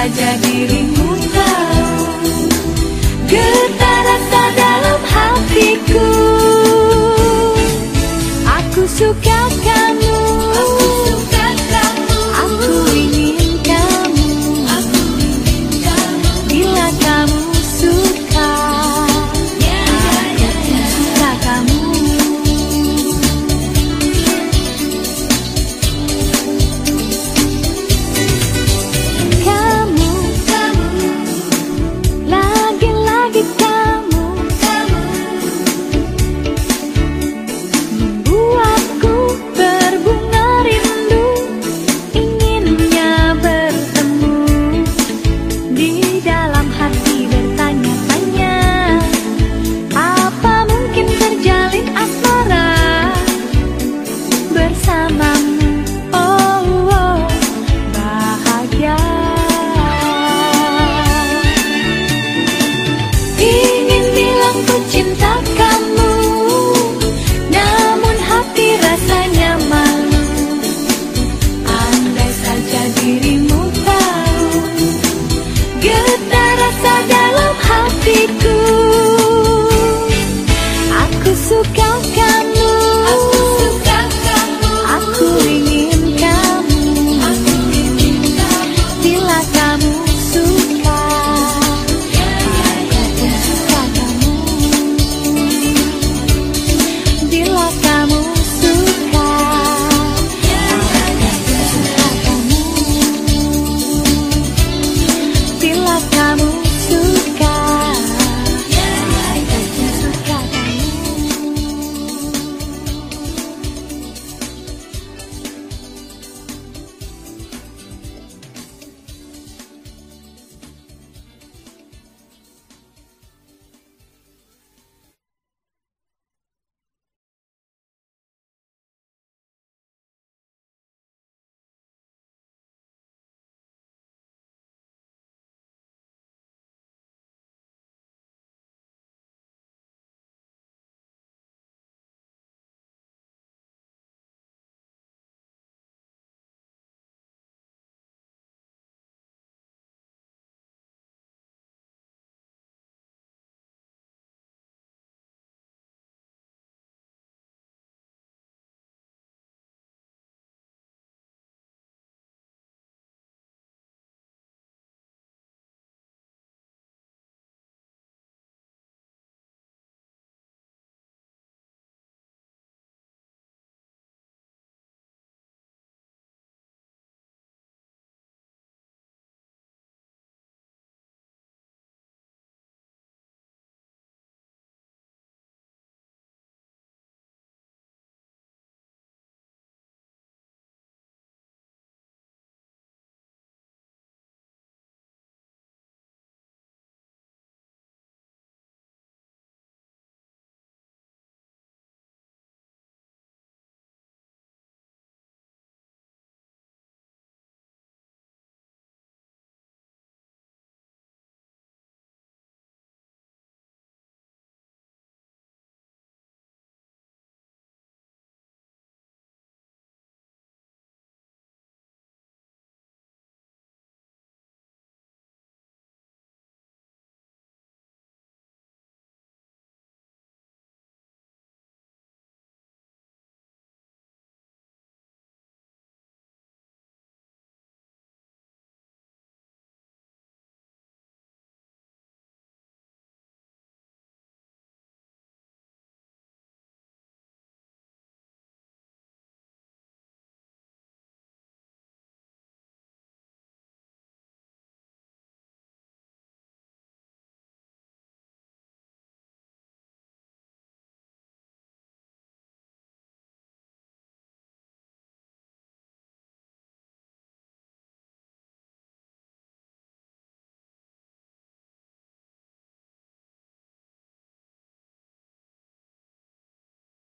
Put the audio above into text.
saja dirimu tahu. Getar rasa dalam hatiku. Aku suka kamu.